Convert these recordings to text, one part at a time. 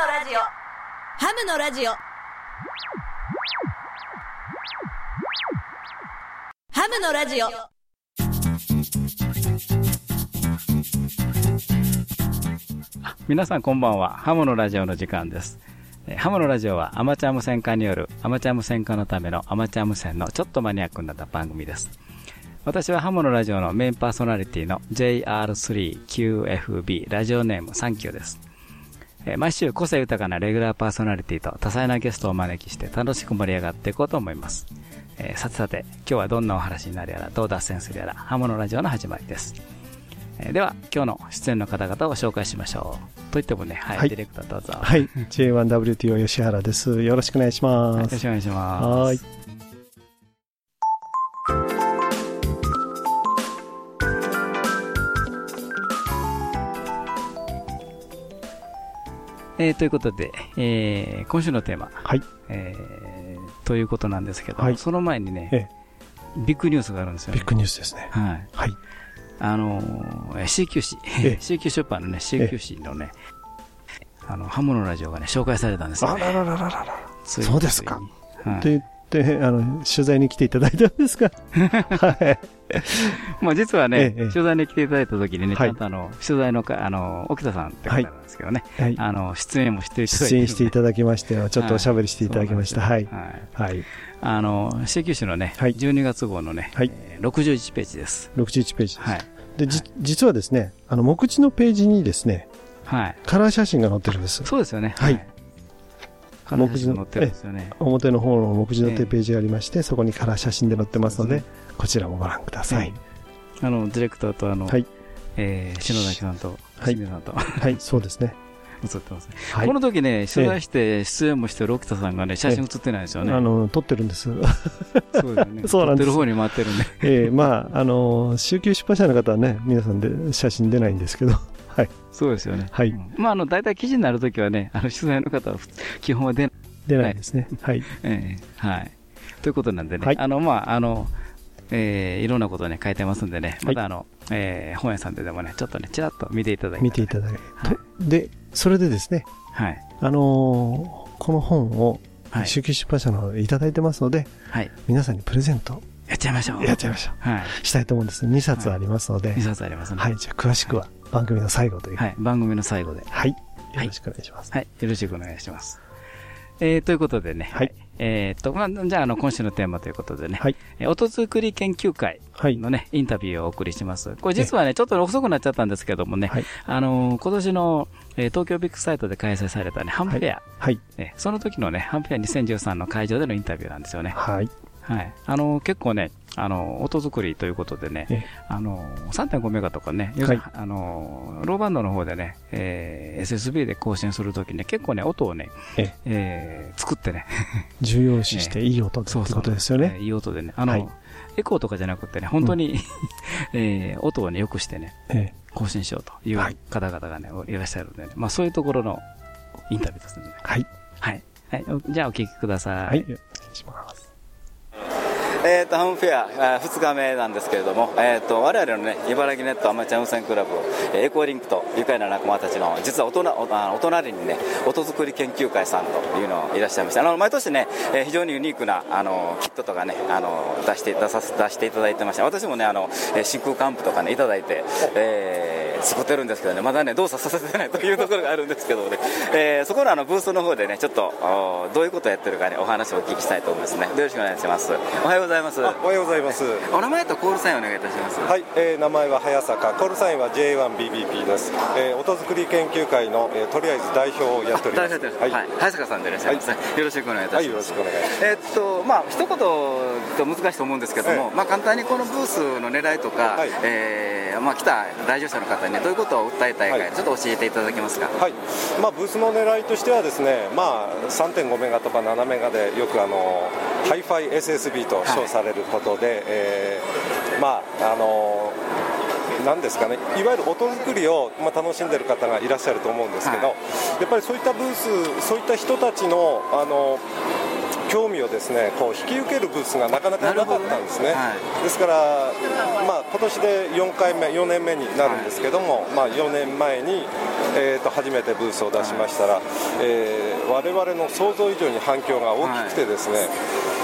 のラジオハムのラジオハムのラジオ皆さんこんばんは。ハムのラジオの時間です。えーハムのラジオはアマチュア無線化によるアマチュア無線化のためのアマチュア無線のちょっとマニアックになった番組です。私はハムのラジオのメインパーソナリティの JR3QFB ラジオネームサンキューです。えー毎週個性豊かなレギュラーパーソナリティと多彩なゲストをお招きして楽しく盛り上がっていこうと思います。えーさてさて、今日はどんなお話になるやら、どう脱線するやら、ハムのラジオの始まりです。えーでは、今日の出演の方々を紹介しましょう。といってもね、はい、はいディレクターどうぞ。はい、J1WTO 吉原です。よろしくお願いしはい、よます。ろしくお願いします。はーい。えーということで、えー今週のテーマ、はい。えーということなんですけど、はいその前にね、えビッグニュースがあるんですよね。ビッグニュースですね。はい。はい。あのー、CQ 誌、ええ CQ 出版のね、CQ 誌のね、あの、ハムのラジオがね、紹介されたんですよ、ね。あらららららら。そうですか。はいと言って、あの、取材に来ていただいたんですかはい。まあ実はね、ええ取材に来ていただいた時にね、はいちゃんとあの、取材のか、あの、沖田さんって方なんですけどね、はい。あの、出演もしていただいて出演していただだきまして、ちょっとおしゃべりしていただきました。はい。はい。はい。あの、CQ 誌のね、はい12月号のね、はいえー61ページです。61ページです。はい。で、じ、実はですね、あの、目次のページにですね、はい。カラー写真が載ってるんです。そうですよね。はい。カラー写真載ってるんですよね。表の方の目次のええページがありまして、そこにカラー写真で載ってますので、こちらもご覧ください。あの、ディレクターとあの、はいえー篠崎さんと、はい清水さんとはい、そうですね。映ってますね。はいこの時ね、取材して出演もしてる沖田さんがね、写真写ってないんですよね。あの、撮ってるんです。そうですよね。そうなんです撮ってる方に回ってるんで。ええまあ、あの、週休出版社の方はね、皆さんで写真出ないんですけど、はい。そうですよね。はいうんまあ、あの、大体記事になるときはね、あの、取材の方は基本は出ない。出ないですね。はい。ええはい。ということなんでね、はいあの、まあ、あの、えーいろんなことをね、書いてますんでね、いまたあの、えー本屋さんででもね、ちょっとね、ちらっと見ていただいて。見ていただいて。はいとで、それでですね、はい。あのーこの本を、はい。週休出版社のいただいてますので、はい。皆さんにプレゼントやっちゃいましょう。やっちゃいましょはい。う。したいと思うんです。2冊ありますので、2冊ありますね。はい。じゃあ、詳しくは番組の最後という。はい。番組の最後で。はい。よはいろしくお願いします。はい。よろしくお願いします。えー、ということでね。はい。えーっと、まあ、じゃあ、あの、今週のテーマということでね。はい。えー音作り研究会はい。のね、インタビューをお送りします。これ実はね、ちょっと遅くなっちゃったんですけどもね、はい。あのー今年の、えー東京ビッグサイトで開催されたね、ハンフェア、はい。ねその時のね、ハンフェア2013の会場でのインタビューなんですよね。はい。はい。あのー結構ね、あのー音作りということでね、ええあのー3.5メガとかね、はいあのーローバンドの方でね、えー SSB で更新するときね、結構ね、音をね、ええー作ってね、重要視していい音ってことですよね。えーいい音でね、あの、はいエコーとかじゃなくてね、本当に、えー音をね、良くしてね、ええ更新しようというはい方々がね、いらっしゃるんでね、まあそういうところのインタビューですね。はい。はい。はい。おじゃあお聞きください。はい。お願いします。えー、とハムフェア2日目なんですけれども、えー、と我々の、ね、茨城ネットアマチュア無線クラブ、えーエコーリンクと愉快な仲間たちの実はおとなおお隣にね音作り研究会さんというのいらっしゃいましてあの毎年ね、えー非常にユニークなあのキットとかねあの出して出させ出していただいてまして私もねあの真空管アンプとかねいただいて、えー作ってるんですけどねまだね動作させてないというところがあるんですけどね、えーそこのあのブースの方でねちょっとおどういうことをやってるかねお話をお聞きしたいと思いますね。よろしくお願いします。おはようざいますおはようございます。お名前とコールサインお願いいたします。はい、えー名前は早坂、コールサインは J1BBP です。えー音作り研究会の、えーとりあえず代表をやっております。大丈夫です。はい、早坂さんでいらっしゃいますね。よろしくお願いいたはい、します。よろしくお願いします。えーっとまあ一言と難しいと思うんですけども、えまあ簡単にこのブースの狙いとか、はいえーまあ来た来場者の方にねどういうことを訴えたいか、はいちょっと教えていただけますか？はい、まあ、ブースの狙いとしてはですね、まあ、3.5メガとか7メガでよくあのハイファイ SSB と称されることで、えーまああのなんですかね、いわゆる音作りを、まあ、楽しんでる方がいらっしゃると思うんですけど、はやっぱりそういったブース、そういった人たちのあの興味をですねこう引き付けるブースがなかなかなかったんですね、ねはい。ですから、まあ今年で4回目、4年目になるんですけども、まあ、4年前に、えー、と初めてブースを出しましたら、えー我々の想像以上に反響が大きくてですね、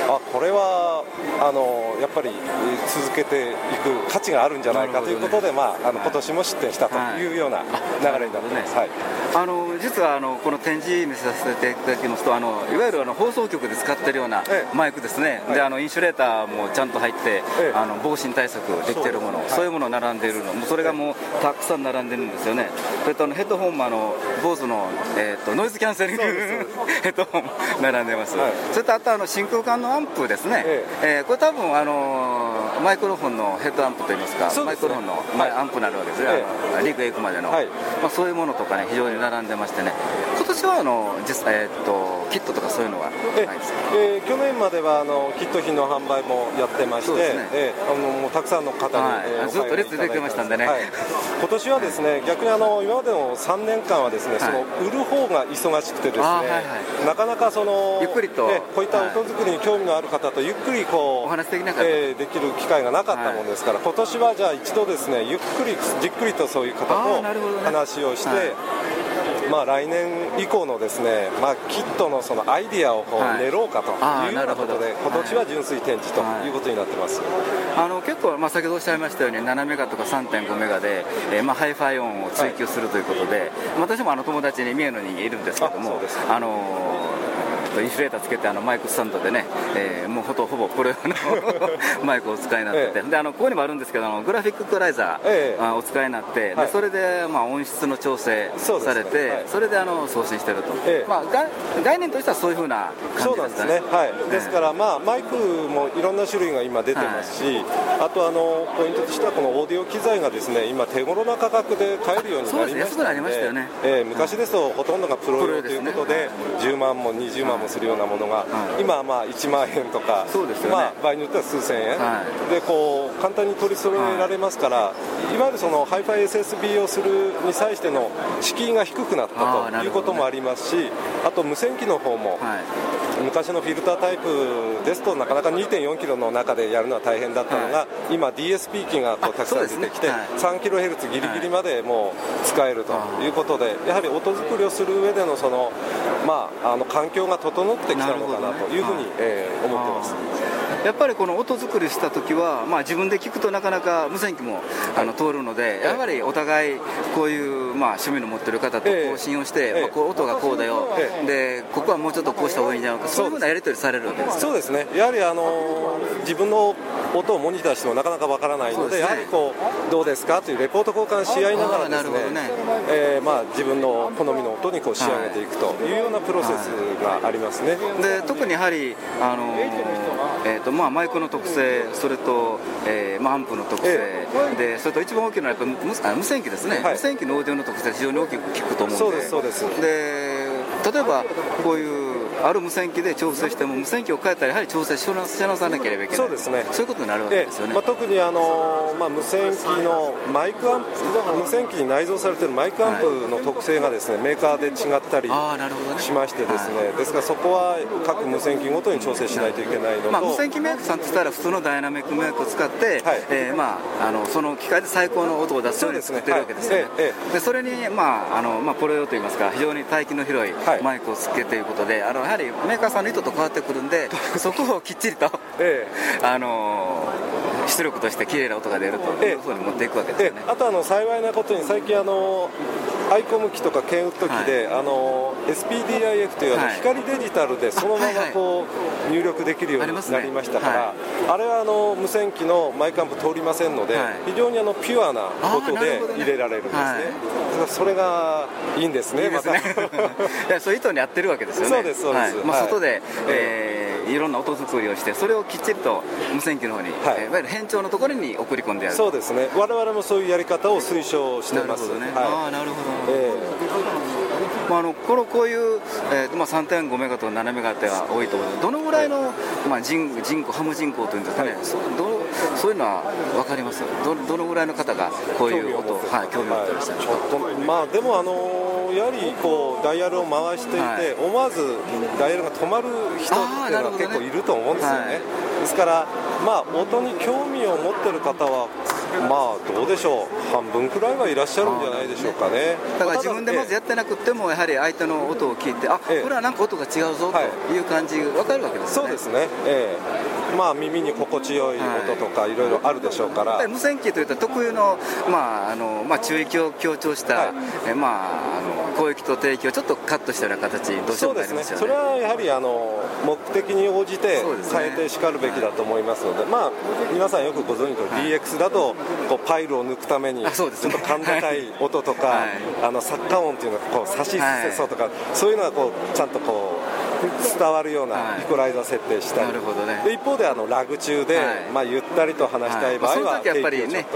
あこれはあのやっぱりえー続けていく価値があるんじゃないかということで、まあ、あの今年も出展したというような流れになってます。はいあの実はあのこの展示見せさせていただきますとあのいわゆるあの放送局で使ってるようなええ。マイクですね、はい。であのインシュレーターもちゃんと入って、ええ。あの防振対策できてるものそう,、いうものを並んでいるの。もうそれがもうたくさん並んでるんですよね。それとあのヘッドホンもあの BOSE の、えー、とノイズキャンセリングヘッドホンも並んでます、はい。それとあとあの真空管のアンプですね、ええ。ーこれ多分あのマイクロフォンのヘッドアンプといいますかね。マイクロフォンの、アンプになるわけですね、リーグへ行くまでの、はい。まあ、そういうものとかね非常に並んでましてね。今年はあの実えーっとキットとかそういうのはえないですか？えー去年まではあのキット品の販売もやってまして、ね。えーあのもうたくさんの方に、はい。えーずっと列出てましたんでね。はい。今年はですね逆にあの今までの3年間はですね、その売る方が忙しくてですね、はいはい。なかなかそのゆっくりと。えーこういった音作りに興味のある方とゆっくりこうお話できなかえーできる機会がなかったもんですから、今年はじゃあ一度ですねゆっくりじっくりとそういう方あと話をして、はいまあ、来年以降のですね、まあ、キットのそのアイディアをこうはい。練ろうかというようなことで、今年は純粋展示とい。うことになってます。あの結構、まあ、先ほどおっしゃいましたように7メガとか3.5メガで、えーまあ、ハイファイ音を追求するということで、私もあの友達に三重野にいるんですけどもあのーインフレーターつけてあのマイクスタンドでね、えーもうほとほぼこれ マイクをお使いになってて、えであのここにもあるんですけどあのグラフィックイコライザー、えお使いになって、はい。でそれで、まあ、音質の調整されてはい。それであの送信してると、ええ。まあ、が概念としてはそういうふうな感そうなんですね。じですかね。、はい、ですから、まあ、マイクもいろんな種類が今出てますし、あとあのポイントとしては、このオーディオ機材がですね今、手頃な価格で買えるようになりましたそうですね。安くなりましたよね。えー昔ですと、ほとんどがプロ用ということで、プ10万も20万もするようなものが、はい。今はまあ1万円とか、そうですよね。まあ、場合によっては数千円、はでこう簡単に取り揃えられますから、い、わゆるそのハイファイ SSB をするに際しての敷居が低くなったということもありますし、あと無線機の方も、はい。昔のフィルタータイプですとなかなか2.4キロの中でやるのは大変だったのが、今 DSP 機がこうあたくさん出てきて、そうですね。3キロヘルツギリギリまでもう使えるということで、やはり音作りをする上でのその、まあ、あの環境が整ってきたのかなというふうに、えー思ってます。やっぱりこの音作りした時は、まあ、自分で聞くとなかなか無線機もあの通るので、やはりお互いこういう、まあ、趣味の持ってる方とええ。こう信用して、ええ。まあ、こう音がこうだよ、えでここはもうちょっとこうした方がいいんじゃないか。そういうふうなやり取りされるわけですそうですね、やはりあの自分の音をモニターしてもなかなかわからないので、やはりこうどうですか？というレポート交換し合いながらですねあーなるほどね。えーまあ、自分の好みの音にこう仕上げていくというようなプロセスがありますね。で特にやはり、あのえーとまあ、マイクの特性、それと、えーまあ、アンプの特性、えでそれと一番大きいのはやっぱり無あ無線機ですね、はい。無線機のオーディオの特性、非常に大きく聞くと思うんで、そうですそうです。で例えばこういうある無線機で調整しても、無線機を変えたら、やはり調整し直さなければいけない、そうですね。そういうことになるわけえですよね。えまあ、特にあの、まあ、無線機のマイクアンプ無線機に内蔵されているマイクアンプの特性がですねメーカーで違ったりしましてですね、ですからそこは各無線機ごとに調整しないといけないのと、まあ、無線機メーカーさんとしたら普通のダイナミックメークを使って、はい。えーまあ、あのその機械で最高の音を出すように作ってるわけですよね。そねはい。えでそれに、まああのまあ、プロ用といいますか非常に帯域の広いはい。マイクをつけてということで、あのやはりメーカーさんの意図と変わってくるんで そこをきっちりと、えあの出力として綺麗な音が出るというふうに持っていくわけですね。あとあの幸いなことに最近あのアイコム機とかケンウッド機で、あの SPDIF というあのはい。光デジタルでそのままこう入力できるようになりましたから、はあれはあの無線機のマイクアンプ通りませんので、はい。非常にあのピュアなあー音で入れられるんですね。はい。だからそれがいいんですね。いいですね。いやそういう意図にやってるわけですよね。そうですそうです。はい。まあ、はい。外で、えーいろんな音作りをしてそれをきっちりと無線機の方に、はい。えーいわゆる変調のところに送り込んでやる。そうですね。我々もそういうやり方を推奨してます。なるほどね、はい。ああなるほど、えまあ、あのこのこういう、えーまあ、3.5メガと7メガっては多いと思うんですどのぐらいの、まあ、人人口ハム人口というんですかね、はい。そうどそういうのは分かります？どどのぐらいの方がこういう音興味を持って。はい、興味を持ってらっしゃるんですか、まあでもあのやはりこうダイヤルを回していて、はい思わずダイヤルが止まる人っていうのは結構いると思うんですよね。はいですから、まあ、音に興味を持ってる方は、まあ、どうでしょう、半分くらいはいらっしゃるんじゃないでしょうかね。だから自分でまずやってなくても、やはり相手の音を聞いて、あこえ。えれはなんか音が違うぞという感じ、分かるわけですよね。そうですね、ええ。まあ、耳に心地よい音とかいろいろあるでしょうから、やっぱり無線機といったら特有の,、まああのまあ、中域を強調した、はい。えまあ、あの広域と低域をちょっとカットしたような形にどうしてもなりますよね。それはやはりあの目的に応じて変えてしかるべきだと思いますので、まあ、皆さんよくご存知の DX だとこうパイルを抜くために、ちょっと甲高い音とか、はい。あの作家音っていうのがこう差し進せそうとか、そういうのがこうちゃんとこう伝わるようはない。イコライザー設定したり、なるほどね。で一方であのラグ中で、はい。まあ、ゆったりと話したい場合は、その時やっぱりね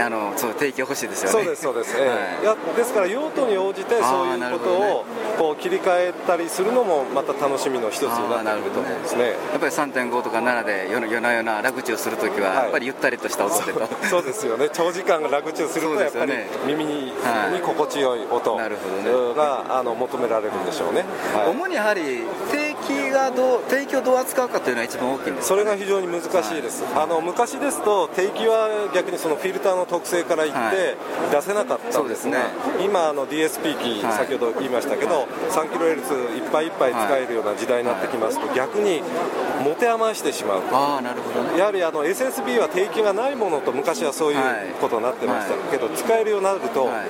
あのそう欲しいですよね。そうですそうです、ええ。はい。いやですから用途に応じてそういうことをこう切り替えたりするのもまた楽しみの一つになってくると思うんですね。やっぱり3.5とか7で夜夜な夜なラグチをするときは、はい。やっぱりゆったりとした音でと。そうですよね。長時間ラグ中するとやっぱり耳に,、心地よい音なるほどね。があの求められるんでしょうね、はい。主にやはりがどう定期をどう扱うかというのが一番大きいんですそれが非常に難しいです、あの昔ですと定期は逆にそのフィルターの特性から言って出せなかったんですが、そうです今あの DSP 機、はい。先ほど言いましたけど 3kHz いっぱいいっぱい使えるような時代になってきますと、逆に持て余してしまうああなるほどね。やはりあの SSB は定期がないものと昔はそういうことになってました。けど、使えるようになると、はい。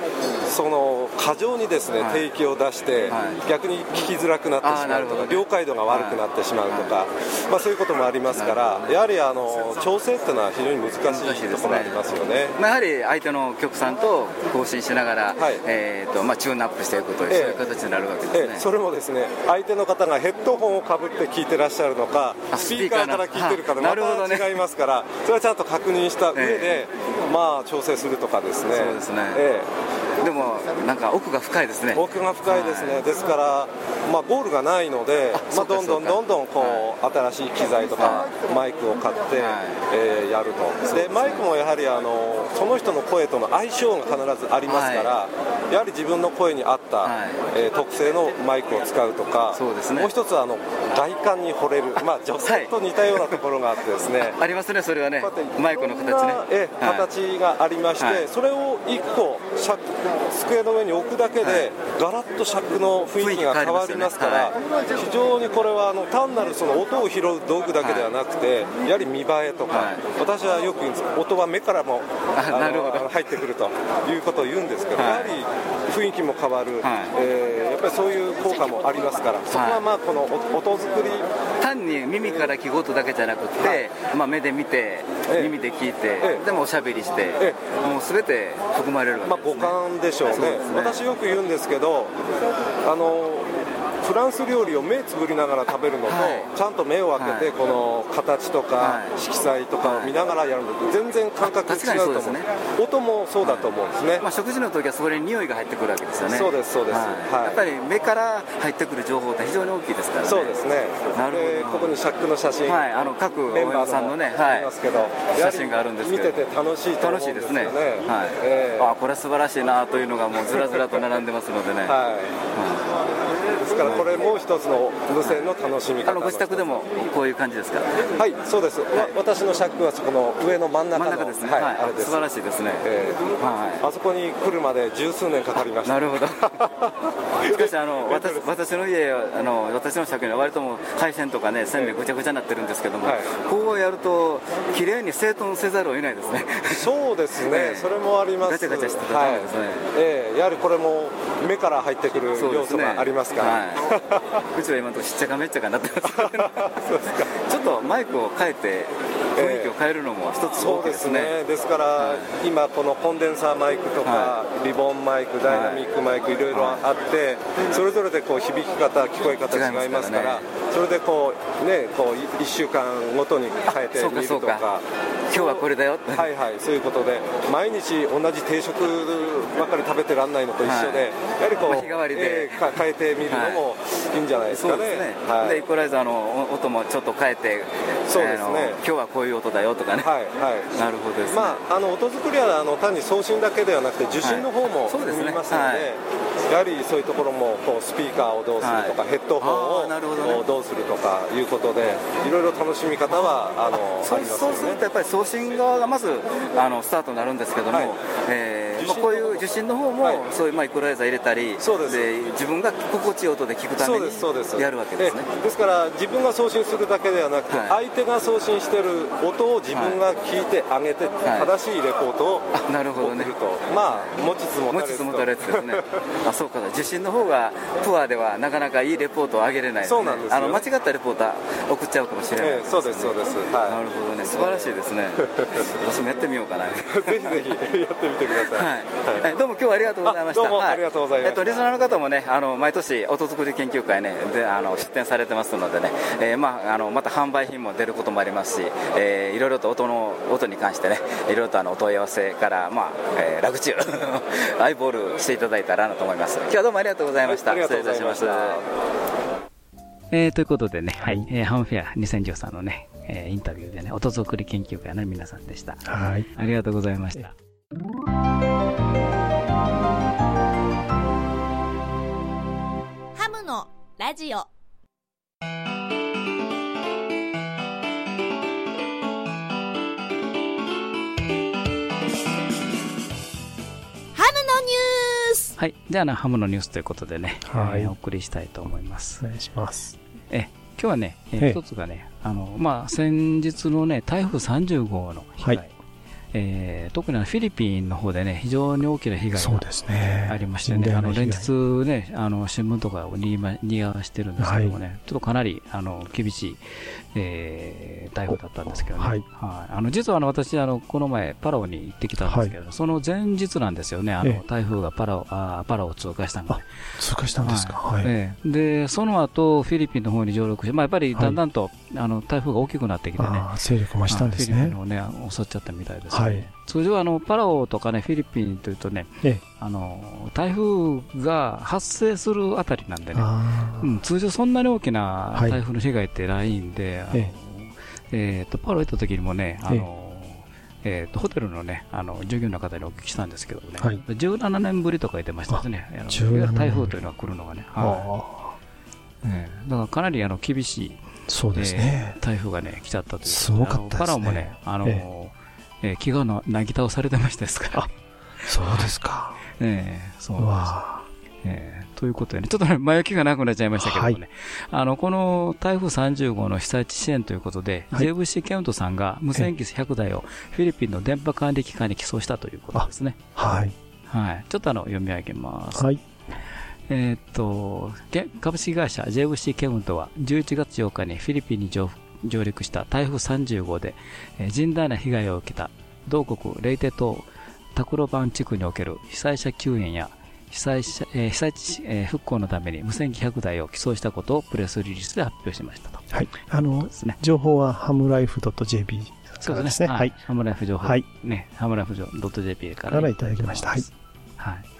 その過剰にですね、はい。定期を出して、はい。逆に聞きづらくなってしまうとか、了解度が悪くなってしまうとか、まあ、そういうこともありますから、やはりあの調整っていうのは非常に難しいところがありますよね。まあ、やはり相手の局さんと更新しながら、はい。えーとまあ、チューンアップしていくという、ええ。そういう形になるわけですね。ええ。それもですね相手の方がヘッドホンをかぶって聞いてらっしゃるのかあスピーカーから聞いてるかでまた違いますからそれはちゃんと確認した上で、まあ調整するとかですね。そうですね。えでも、なんか奥が深いですね。え奥が深いですね、ですから、まあ、ゴールがないので、まあ、どんどんどんどんこう、新しい機材とか、マイクを買って、えーやると。でマイクもやはりあのその人の声との相性が必ずありますから、やはり自分の声に合った、はい。えー特製のマイクを使うとかね。もう一つはあの外観に惚れる、まあ、女性と似たようなところがあってですね、ありますね、それはね。マイクの形ね。え形がありまして、はい。それを1個尺机の上に置くだけで、はい。ガラッと尺の雰囲気が変わりますから非常にこれはあの単なるその音を拾う道具だけではなくて、やはり見栄えとか、はい。私はよく言うんです音は目からも入ってくるということを言うんですけど、はい。やはり雰囲気も変わる、はい。えーやっぱりそういう効果もありますから、そこはまあこの音音作り。単に耳から聞く音だけじゃなくて、まあ、目で見て、ええ。耳で聞いて、ええ。でもおしゃべりして、えもうすべて含まれるわまあ、五けですね。感でしょうね。ね。私よく言うんですけどあのフランス料理を目つぶりながら食べるのと、はい。ちゃんと目を開けて、はい。この形とか、はい。色彩とかを見ながらやるのと全然感覚違確かにう。と思うそうですね。音もそうだと思うんですね、まあ、食事の時はそこに匂いが入ってくるわけですよね。そうですそうです。はい。はい。やっぱり目から入ってくる情報って非常に大きいですからね。そうですね。なるほど。でここにシャックの写真、はい、あの各応メンバー援さんのね、ますけど、写真があるんですけど。見てて楽しいと思うんですよね。楽しいですね。はい。ええ。あ、これは素晴らしいなというのがもうずらずらと並んでますのでね。はい、からこれも一つの無線の楽しみ方あのご自宅でもこういう感じですか？はい、そうです、わ私のシャックはそこの上の真ん中ですね。はいはい。あれです。素晴らしいですね。えーはあそこに来るまで十数年かかりまい。した。なるほど。しかしあの 私私の家あの私の借には割ともう配線とかね線でぐちゃぐちゃになってるんですけども、はい。こうやると綺麗に整頓せざるを得ないですね。そうですね、ええ。それもあります。ガチャガチャしてたらダメですね。はい。ええやはりこれも目から入ってくる要素がありますから、はい、うちは今のところしっちゃかめっちゃかになってます。ちょっとマイクを変えて雰囲気を変えるのも一つそうで大きいですすね。ね、ですから、今、このコンデンサーマイクとか、はリボンマイク、ダイナミックマイク、い。ろいろあって、それぞれでこう響き方、聞こえ方違いますから、ね。それでこう、ね、こう1週間ごとに変えてみるとかそうか、日はこれだよって。はいはいそういうことで毎日同じ定食ばっかり食べてらんないのと一緒で、やはりこう、まあ日替わりで。変えてみるのもい。いんじゃないですかね、はい。でイコライザーの音もちょっと変えてそうですね。今日はこういう音だよとかね、はいはい。なるほどですね、まあ、あの音作りはあの単に送信だけではなくて受信の方もはい。そうですね。踏みますので、はい。やはりそういうところもこうスピーカーをどうするとか、はい。ヘッドホンをどうするとかいうことでいろいろ楽しみ方はあのそうありますよね。そうするとやっぱり送信側がまずあのスタートになるんですけども、はい。えーまあ、こういう受信の方も、はい。そういうまあイコライザー入れたりそうです。自分が心地いい音で聞くためにやるわけですね。ええ。ですから自分が送信するだけではなくて、はい。相手が送信してる音を自分が聞いてあげて、はい。正しいレポートをあなるほどね。まあ持ちつ持ちつ持たれつですね。あそうか。受信の方がプアではなかなかいいレポートを上げれないね。そうなんですよ。あの間違ったレポートは送っちゃうかもしれないええそうですそうです。はい。なるほどね。素晴らしいですね私もやってみようかなぜひぜひやってみてください、はい、えどうも今日はありがとうございました。はあどうもありがとうございました。えっとリスナーの方もね、あの毎年音作り研究会ねであの出展されてますのでね、えーまああのまた販売品も出ることもありますし、えーいろいろと音の音に関してね、いろいろとあのお問い合わせからまあ、えー、ラグチューアイボールしていただいたらなと思います。今日はどうもありがとうございました。はいありがとうございました。失礼いたしえー、ということでね、はい、えーハムフェア2013のね、えーインタビューでね、音作り研究会の皆さんでした。はい。ありがとうございました。ハムのラジオハムのニュースはい。じゃあな、ハムのニュースということでね、はいえーお送りしたいと思います。お願いします。え、今日はね、一つがね、あの、まあ、先日のね、台風30号の被害、はい。えー特にフィリピンの方でね、非常に大きな被害が。ありましてね、あの連日日。ね、あの新聞とかをにぎまにぎわしてるんですけどもね、ちょっとかなりあの厳しい、えー台風だったんですけどね、はい。あの実はあの私あの、この前、パラオに行ってきたんですけど、その前日なんですよね、あのええ。台風がパラオあーパラオを通過したので。あ、通過したんですか。はい。ええ。でその後フィリピンの方に上陸して、まあ、やっぱりだんだんと、あの台風が大きくなってきてね、勢力増したんですね。フィリピン。をね襲っちゃったみたいですね、はい。通常あのパラオとかねフィリピンというとねええ。あの台風が発生するあたりなんでね、あうん、通常そんなに大きなはい。台風の被害ってないんで、あのええ。ーとパラオ行った時にもね、あのえーとホテルのねあの従業員の方にお聞きしたんですけどね、はい。17年ぶりとか言ってましたですね、あの17年。ぶり台風というのが来るのがね、あ。は。い。ええ。だからかなりあの厳しい、そうですね。え。ー台風がね来ちゃったというすごかったね。パラオもね、あのええー気がななぎ倒されてましたですから、そうですか。ええそうですわえーということでね、ちょっとね、前置きがなくなっちゃいましたけどもね、あの、この台風30号の被災地支援ということで、はい JVC ケウントさんが無線機100台をフィリピンの電波管理機関に寄贈したということですね。はい。はい。ちょっとあの、読み上げます。はい。えーっと、け株式会社 JVC ケウントは11月8日にフィリピンに上上陸した台風30号で、えー甚大な被害を受けた同国レイテ島タクロバン地区における被災者救援や被災者、えー被災地、えー復興のために無線機100台を寄贈したことをプレスリリースで発表しましたと。はい。あの。情報はハムライフ .jp からですね。はい。ハムライフ情報。はいね。ハムライフ .jp。からいただきましたはい。はい。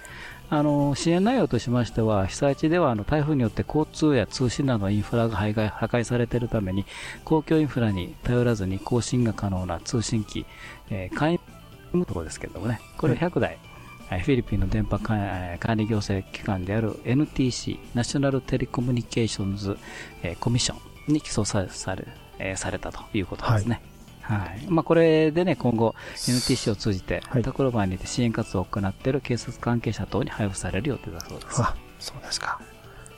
あの、支援内容としましては、被災地ではあの台風によって交通や通信などのインフラが破壊破壊されているために、公共インフラに頼らずに更新が可能な通信機、えー、簡易のところですけどもね、これを100台、えーフィリピンの電波管理行政機関である NTC、ナショナルテレコミュニケーションズ、えーコミッションに起訴さされ,、えーされたということですね。はい。まあ、これでね、今後、NTC を通じて、はいタクロバンにて支援活動を行っている警察関係者等に配布される予定だそうです。あ、そうですか。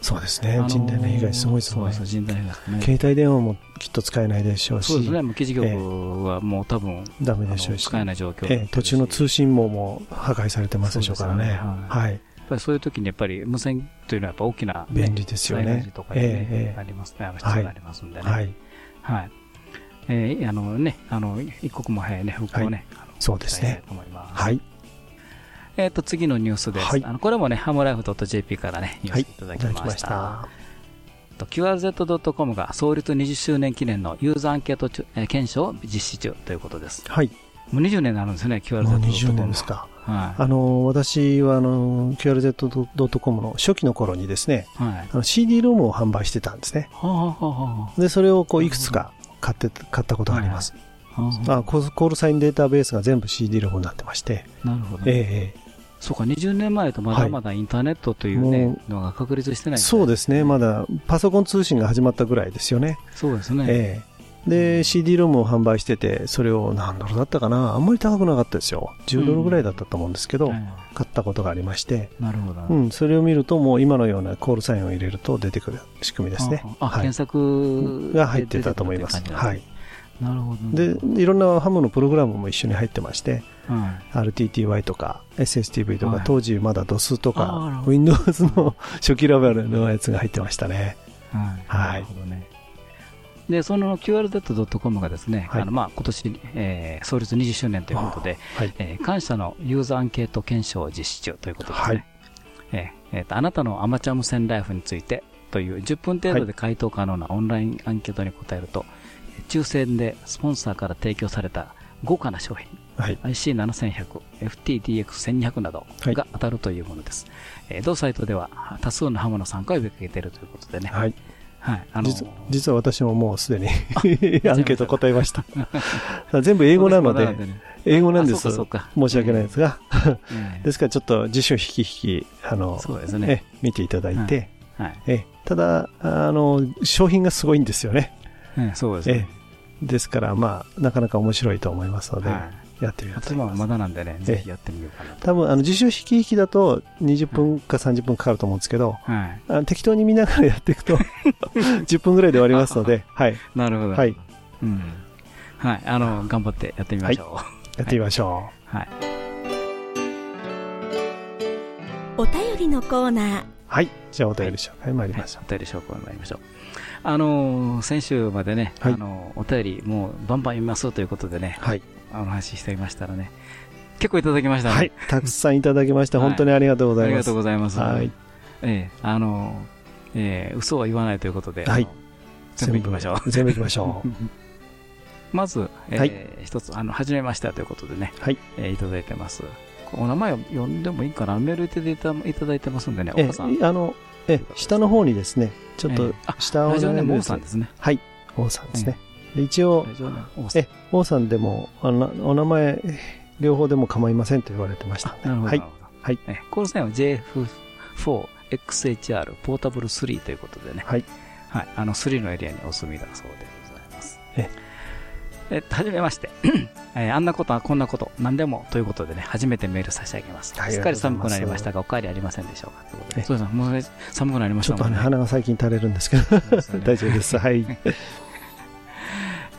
そうですね。あのー人的な被害すごいですねそう。そう、人的な被害ね。携帯電話もきっと使えないでしょうし。そうですね、もう基地局はもう多分、ダメでしょうし。使えない状況ええ途中の通信網も破壊されてますでしょうからね。ねはいはい。やっぱりそういう時にやっぱり無線というのはやっぱ大きな、便利ですよねとかにね、ええええありますね、必要がありますんでね。はい。はい。えーあのね、あの、一刻も早いね、復興をね、あのそうですねいいます。はい。えっ、と、次のニュースです。はいあのこれもね、ハムライフ .jp からね、ニュースいただきました。た。QRZ.com が創立20周年記念のユーザーアンケート検証を実施中ということです。はい。もう20年になるんですね、QRZ.com。もう20年ですか。はい、あの私はあの QRZ.com の初期の頃にですね、はい、CD ロームを販売してたんですね。はあはあはあ、でそれをこういくつか買って買ったことがあります。あコールサインデータベースが全部 CD ログになってまして。なるほど。ええそうか、20年前とまだまだインターネットというね、はい、のが確立してない、ね、そうですね、まだパソコン通信が始まったぐらいですよね。そうですね。ええで、CD ロムを販売してて、それを何ドルだったかな、あんまり高くなかったですよ。10ドルぐらいだったと思うんですけど、うん、買ったことがありまして、なるほど。うん、それを見ると、もう今のようなコールサインを入れると出てくる仕組みですね。あ、はい、検索が入ってたと思います。はい。なるほど、ね、でいろんなハムのプログラムも一緒に入ってまして、はい、RTTY とか SSTV とか、はい、当時まだ DOS とか Windows の初期レベルのやつが入ってましたね。はい、なるほどね。で、その QRZ.com がですね、はい、あのまあ今年、えー、創立20周年ということで、はい、えー、感謝のユーザーアンケート検証を実施中ということですね。はい、えーえーと、あなたのアマチュア無線ライフについてという10分程度で回答可能なオンラインアンケートに答えると、抽選でスポンサーから提供された豪華な商品、はい、IC7100、FTDX1200 などが当たるというものです。はい、えー、同サイトでは多数のハムの参加を呼びかけているということでね。はい。はい、あのー、実は私ももうすでに アンケート答えました。全部英語なので、英語なんです。申し訳ないですが。ですからちょっと辞書引き引き、あの、そうですね。見ていただいて、はい、えただ、あの、商品がすごいんですよね。そうですね。ですから、まあ、なかなか面白いと思いますので、やってみようと思います。まだなんでね、ぜひやってみようかな多分、あの、自主引き引きだと20分か30分かかると思うんですけど、はい、あ適当に見ながらやっていくと 10分ぐらいで終わりますので、はい。なるほど。はい。うん。はい。あの、頑張ってやってみましょう。はい、やってみましょう。はい。お便りのコーナー。はい。じゃあ、お便り紹介参りましょう。お便り紹介参りましょう。あの先週までね、はい、あのお便り、もうバンバン読みますということでね、はい、あの話していましたらね、結構いただきましたね。はい、たくさんいただきました。本当にありがとうございます。ありがとうございます。はい。ええあの、えー、嘘は言わないということで、はい。全部いきましょう。全部いきましょう。まず、えー、はい、一つ、あの、はじめましたということでね、はい。えー、いただいてます。お名前を呼んでもいいかなメールいただいてますんでね、おさん。あの、え、下の方にですね、ちょっと下を、ラジオネーム王さんですね。はい、王さんですね。一応、え、王さんでも、お名前、両方でも構いませんと言われてました。なるほど。はい。はい。コールサインは JF4XHR ポータブル3ということでね。はい。はい。あの、3のエリアにお住みだそうでございます。え、えはじめまして。えー、あんなことはこんなこと、何でもということでね、初めてメール差し上げます。すっかり寒くなりましたが、お帰りありませんでしょうかということで。そうですもう寒くなりましたね。ちょっとね、鼻が最近垂れるんですけど、大丈夫です。はい。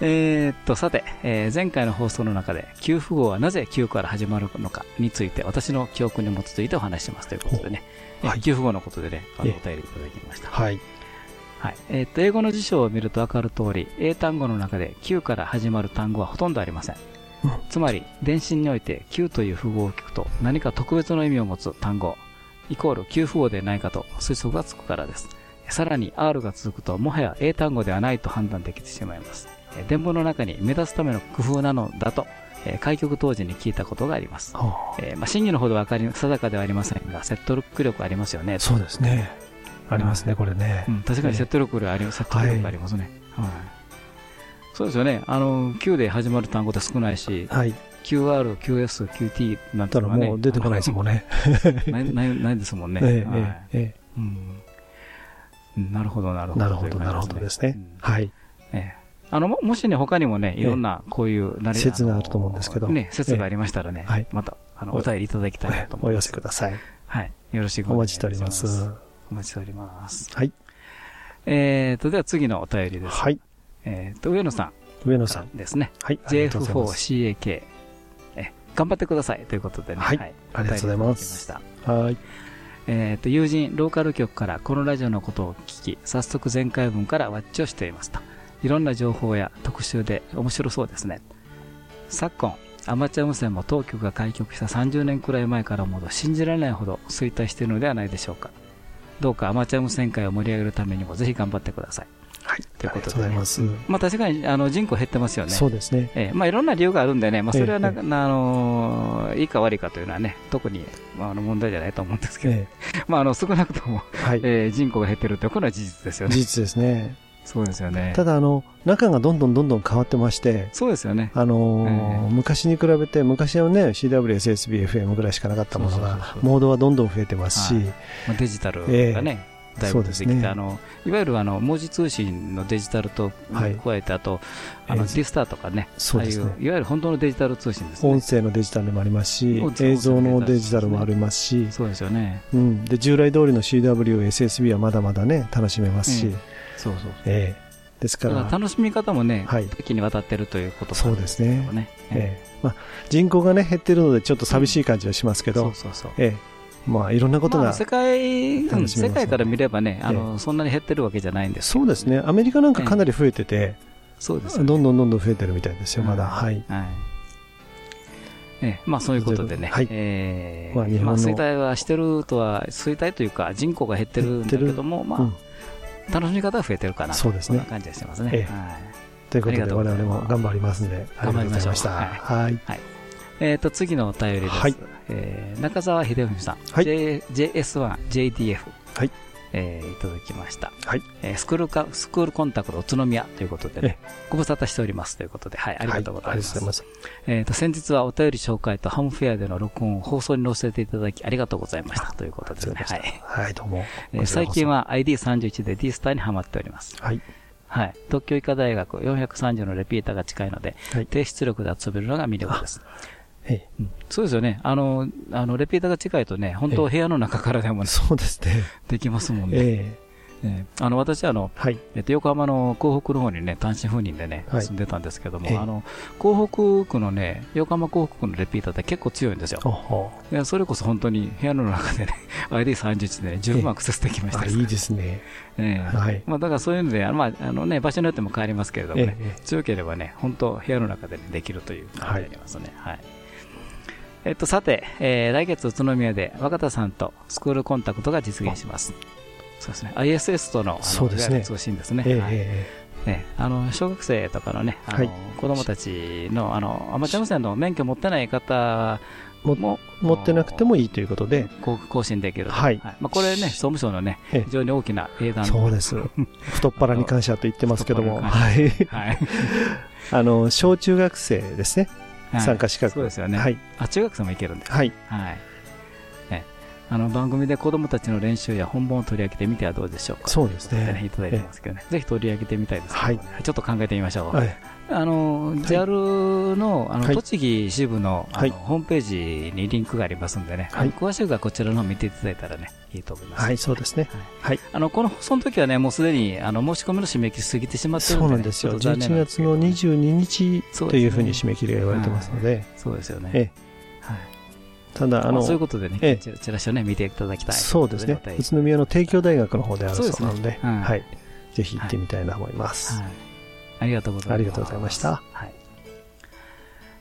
えっと、さて、えー、前回の放送の中で、給付号はなぜ給から始まるのかについて、私の記憶に基づいてお話ししますということでね、はい、給付号のことでね、あのお便りいただきました。はい。はい。えっ、と、英語の辞書を見るとわかる通り、英単語の中で Q から始まる単語はほとんどありません。うん、つまり、電信において Q という符号を聞くと何か特別の意味を持つ単語、イコール Q 符号でないかと推測がつくからです。さらに R が続くともはや英単語ではないと判断できてしまいます。伝聞の中に目立つための工夫なのだと、え開局当時に聞いたことがあります。えー、まあ、真偽のほどわかり、定かではありませんが、説得力ありますよね。そうですね。ありますね、これね。うん、確かに説得力あります、説得力ありますね。はい。そうですよね。あの、Q で始まる単語って少ないし、はい。QR、QS、QT なんてのはね。もう出てこないですもんね。ない、ない、ないですもんね。ええ、ええ、うん。なるほど、なるほど。なるほど、なるほどですね。はい。ええ。あの、も、もしね、他にもね、いろんな、こういう、説があると思うんですけど。ね、説がありましたらね、はい。また、あの、お便りいただきたいなと思います。お寄せください。はい。よろしくお願いします。お待ちしております。お待ちしております。はい。えっと、では次のお便りです。はい。えっと、上野さん。上野さん。ですね。はい。JF4CAK。え、頑張ってください。ということでね。はい。ありがとうございます。はい。えっと、友人、ローカル局からこのラジオのことを聞き、早速前回分からワッチをしていますと。いろんな情報や特集で面白そうですね。昨今、アマチュア無線も当局が開局した30年くらい前からも信じられないほど衰退しているのではないでしょうか。どうかアマチュア無線会を盛り上げるためにもぜひ頑張ってください。はい。ということで、ね、ます。まあ確かにあの人口減ってますよね。そうですね。えー、まあいろんな理由があるんでね、まあそれはな、えー、あのー、いいか悪いかというのはね、特に、まあ、あの問題じゃないと思うんですけど、えー、まああの少なくとも、はい、えー、人口が減ってるというこれは事実ですよね。事実ですね。そうですよね。ただ、あの、中がどんどんどんどん変わってまして、そうですよね。あのーえー、昔に比べて、昔はね、CW、SSB、FM ぐらいしかなかったものが、モードはどんどん増えてますし、はい、まあ、デジタルがね、えー、だいぶ出てきて、ね、あのいわゆるあの文字通信のデジタルと加えて、あと、あのディスターとかね、そうですね。いわゆる本当のデジタル通信です、ね、音声のデジタルもありますし、映像のデジタルもありますし、そうですよね、うん、で従来通りの CW、SSB はまだまだね、楽しめますし、そうそう。えーですから。楽しみ方もね、はい、多岐にわたってるということそうですね。ねえ。えまあ、人口がね、減ってるので、ちょっと寂しい感じはしますけど、そうそうそう。ええ。まあ、いろんなことが、世界、世界から見ればね、あの、そんなに減ってるわけじゃないんです。そうですね。アメリカなんかかなり増えてて、そうです、どんどんどんどん増えてるみたいですよ、まだ。はい。はい。えまあそういうことでね、はい。えまあ、衰退はしてるとは、衰退というか、人口が減ってるんだけども、まあ、楽しみ方は増えてるかなそうですね。感じがしてますね。ええ、はい。ということで、我々も頑張りますんで、頑張りましょう。はい。はい。えっと、次のお便りです。はい。えー、中澤秀文さん。はい。JS1JDF。はい。えー、いただきました。はい。えー、スクールか、スクールコンタクト宇都宮ということでね、ご無沙汰しておりますということで、はい、ありがとうございます。はい、ありがとうございます。えっ、と、先日はお便り紹介とハムフェアでの録音を放送に載せていただきありがとうございましたということですね。はい。はい、どうも。えー、最近は ID31 で D スターにハマっております。はい。はい。東京医科大学430のレピーターが近いので、はい、低出力で遊べるのが魅力です。うん、そうですよね。あの、あの、レピーターが近いとね、本当部屋の中からでもね、そうですね。できますもんね。ええー、あの私あの、はい、えっと、横浜の港北の方にね、単身赴任でね、はい、住んでたんですけども、あの、港北区のね、横浜港北区のレピーターって結構強いんですよ。いやそれこそ本当に部屋の中でね、ID31 でね、十分アクセスできました、いいですね。えー、はい。まあ、だからそういうので、まあ、あのね、場所によっても変わりますけれどもね、強ければね、本当部屋の中で、ね、できるという感じになりますね。はいえっと、さて、えー、来月宇都宮で若田さんとスクールコンタクトが実現します。そうですね。ISS とのそうです、ね、通信ですね。えあの小学生とかのね、あの、はい、子供たちのあのアマチュア無線の免許を持ってない方も持ってなくてもいいということで。更新できる、はい。はい、まあ、これね、総務省のね、非常に大きな英断。そうです、太っ腹に感謝と言ってますけども、はい、はい、あの小中学生ですね、参加資格。そうですよね。はい。あ、中学生もいけるんです。はい。はい。ね。あの、番組で子供たちの練習や本番を取り上げてみてはどうでしょうか。そうですね。いただいてますけどね。ぜひ取り上げてみたいですはい。ちょっと考えてみましょう。はい。あの、JAL の、あの、栃木支部の、あの、ホームページにリンクがありますんでね。はい。詳しくはこちらの見ていただいたらね、いいと思います。はい、そうですね。はい。あの、この放送の時はね、もうすでに、あの、申し込みの締め切り過ぎてしまってるんで、そうなんですよ。11月の22日というふうに締め切りが言われてますので。そうですよね。ええ。はい。ただ、あの、そういうことでね、チラシをね、見ていただきたい。そうですね。宇都宮の帝京大学の方であるそうなので、はい。ぜひ行ってみたいなと思います。はい。ありがとうございます。ありがとうございました。はい。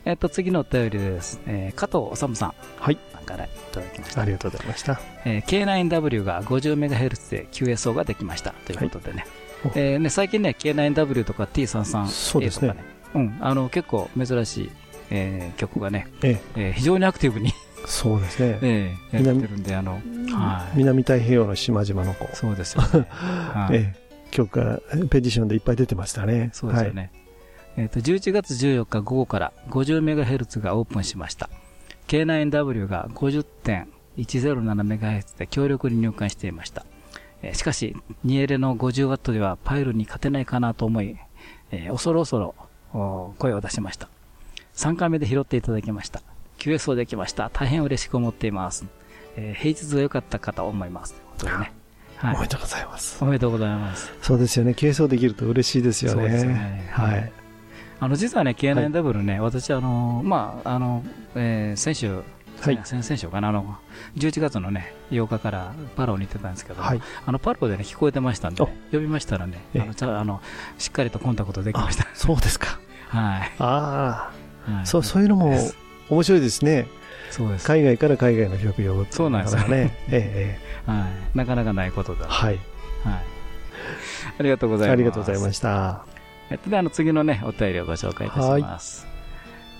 えっ、と、次のお便りです。えー、加藤治さん。はい。からいただきました。ありがとうございました。えー、K9W が 50MHz で QSO ができましたということでね。はい、えー、ね最近ね、K9W とか T33A とかね、ねうん、あの結構珍しい、えー、曲がね、ええー、非常にアクティブにそうですね。え えー、やってるんで、あの、はい、南太平洋の島々の子。そうですよね。はい、ええー、曲がペディションでいっぱい出てましたね。そうですよね。はいえっ、ー、と、11月14日午後から 50MHz がオープンしました。K9W が 50.107MHz で強力に入管していました。えー、しかし、2L の 50W ではパイルに勝てないかなと思い、えー、恐ろ恐ろ声を出しました。3回目で拾っていただきました。QSO できました。大変嬉しく思っています。えー、平日が良かったかと思います。ということでね。はい、おめでとうございます。おめでとうございます。そうですよね。QSO できると嬉しいですよね。ね。はい。あの実はね、K9W ね、はい、私、あのまああのえー、先週、はい、先々週かな、あの11月のね8日からパロに行ってたんですけど、はい、あのパロでね聞こえてましたんで、呼びましたらね、あのちゃあのしっかりとコンタクトできました。そうですか。はい。ああ、はい、そうそういうのも面白いですね。そうです。海外から海外の曲呼ぶそうなんですよね、ええはい、なかなかないことだ。はい、はい、ありがとうございます。ありがとうございました。えっとであの次のねお便りをご紹介いたします、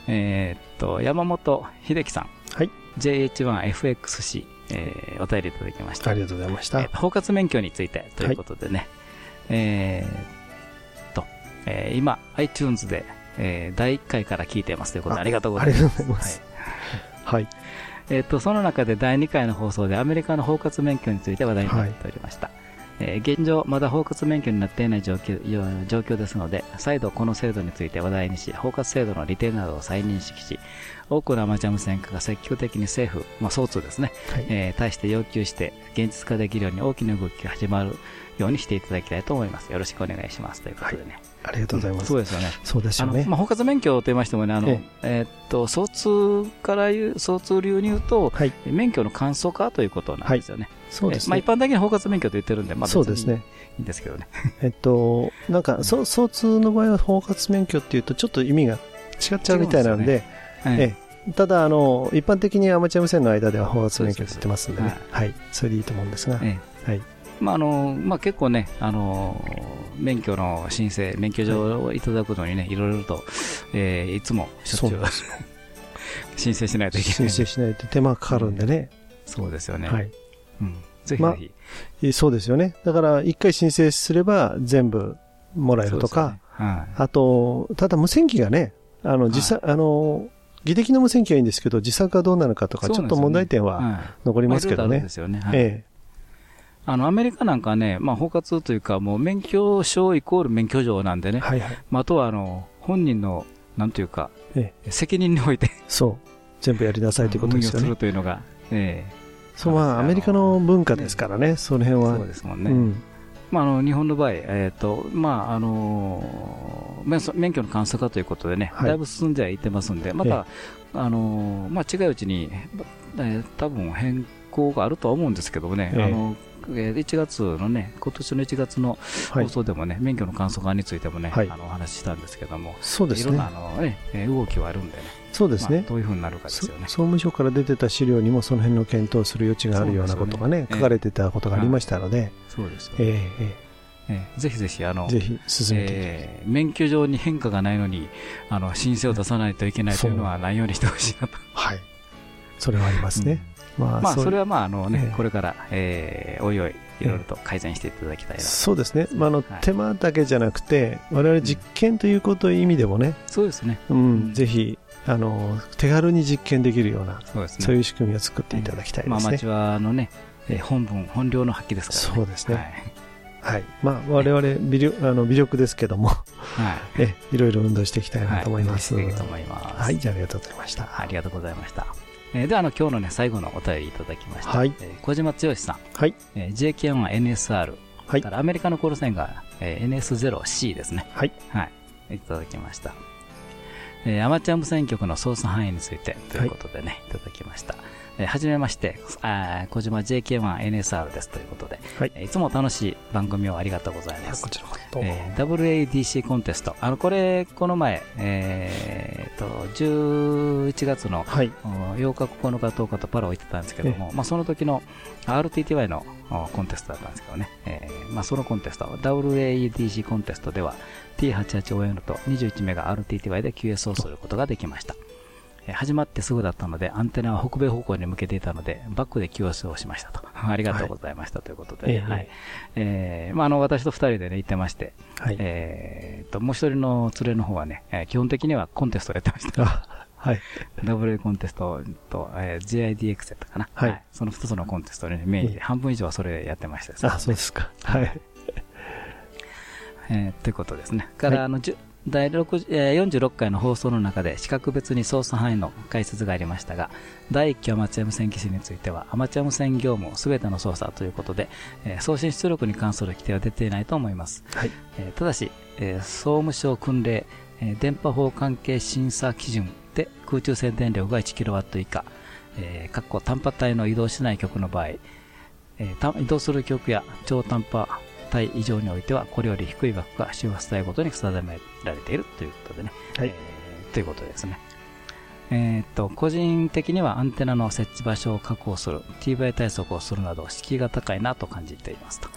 えー、っと山本秀樹さん。はい。JH1FXC えー、お便りいただきました。ありがとうございました。えー、包括免許についてということでね、はい、えー、と、えー、今、iTunes で、えー、第1回から聞いてますということでありがとうございます。ありがとうございます。はい。はい、えっ、と、その中で第2回の放送でアメリカの包括免許について話題になっておりました。はいえー、現状、まだ包括免許になっていない状況状況ですので、再度この制度について話題にし、包括制度の利点などを再認識し、多くのアマチュア無線化が積極的に政府、まあ、総通ですね、はい、えー、対して要求して、現実化できるように大きな動きが始まるようにしていただきたいと思います。よろしくお願いします。ということでね。はい、ありがとうございます。そうですよね。そうですよね。まあ、包括免許と言いましてもね、あの、ええー、っと、総通から言う、総通流に言うと、はい、免許の簡素化ということなんですよね。はい、そうですね。まあ、一般的に包括免許と言ってるんで、まあ、そうですね。いいんですけどね。えっと、なんか、そ総通の場合は包括免許っていうと、ちょっと意味が違っちゃうみたいなので、ええただ、あの、一般的にアマチュア無線の間では法発免許って言ってますんでね。はい。それでいいと思うんですが。はい。まあ、あの、まあ、結構ね、あの、免許の申請、免許状をいただくのにね、いろいろと、えー、いつもしょっちゅう 申請しないといけない。申請しないと手間かかるんでね。そうですよね。はい。うん。ぜひぜひ。そうですよね。だから、一回申請すれば全部もらえるとか、はい、あと、ただ無線機がね、あの、実際、あの、技的の無線機はいいんですけど、自作はどうなるかとか、ちょっと問題点は残りますけどね。ですよね。ええ。あの、アメリカなんかね、まあ、包括というか、もう免許証イコール免許状なんでね。はいはい。まあ、あとは、あの、本人の、なんというか、ええ、責任においてそう。全部やりなさいということですよね。するというのが、ええ。そう、まあ、アメリカの文化ですからね、その辺は。そうですもんね。うん。まあ、あの日本の場合、えーとまああの免許の簡素化ということでね、はい、だいぶ進んではいってますんで、また、あのまあ、違いうちに、えー、多分変更があるとは思うんですけどね、えー、あの1月のね、今年の1月の放送でもね、はい、免許の簡素化についてもね、はい、あのお話ししたんですけども、そうですね、いろんなあの、ね、動きはあるんでね、そうですね、まあ、どういうふうになるかですよね。総務省から出てた資料にも、その辺の検討する余地があるようなことがね、ね書かれてたことがありましたので、そうですよね。えーえーえー、ぜひぜひ、あの、ぜひ進めてえー、免許状に変化がないのに、あの、申請を出さないといけないというのはないようにしてほしいなと。はい。それはありますね。うん、まあ、まあ、それはまあ、あのね、えー、これから、えー、おいおい、いろいろと改善していただきたいな、そうですね。まあ、あの、はい、手間だけじゃなくて、我々実験ということ意味でもね、そうですね。うん、ぜひ、あの、手軽に実験できるような、そうですね。そういう仕組みを作っていただきたいですね。まあ、アマチュアのね、えー、本文、本領の発揮ですからね。そうですね。はいはい。まあ、我々微力、あの、微力ですけども、はい。え、いろいろ運動していきたいなと思います。はい、います。はい、じゃあありがとうございました。ありがとうございました。えー、では、あの、今日のね、最後のお便りいただきました。はい。えー、小島剛さん。はい。えー、JK1 はい。からアメリカのコール線が、えー、NS0C ですね。はい。はい。いただきました。えー、アマチュア無線局の操作範囲についてということでね、はい、いただきました。えー、はじめまして、あ小島 JK1NSR ですということで、はい、いつも楽しい番組をありがとうございます。こちらえー、WADC コンテスト。あの、これ、この前、えー、と、11月の、はい、8日、9日、10日とパラを行ってたんですけども、まあ、その時の RTTY のコンテストだったんですけどね、えー、まあ、そのコンテスト、WADC コンテストでは、T88ON と21メガ RTTY で QS をすることができました。始まってすぐだったので、アンテナは北米方向に向けていたので、バックで QS をしましたと。ありがとうございました、ということで。はい。えまあ、あの、私と二人でね、行ってまして、はい。えと、もう一人の連れの方はね、基本的にはコンテストをやってました。はい。WA コンテストと、えー、GIDX やったかな。はい。その二つのコンテストにメインで、半分以上はそれやってました、あ、そうですか。はい。えー、ということですね。から、あの、第46回の放送の中で資格別に操作範囲の解説がありましたが、第1期アマチュア無線機種については、アマチュア無線業務すべての操作ということで、えー、送信出力に関する規定は出ていないと思います。はい、えー、ただし、えー、総務省訓令、えー、電波法関係審査基準で空中線電力が 1kW 以下、えー、かっこ単波帯の移動しない曲の場合、えー、移動する曲や超単波帯以上においては、これより低い額が周波数帯ごとに定められているということでね。はい。えー、ということですね。えっと、個人的にはアンテナの設置場所を確保する、TVI 対策をするなど、敷居が高いなと感じていますと。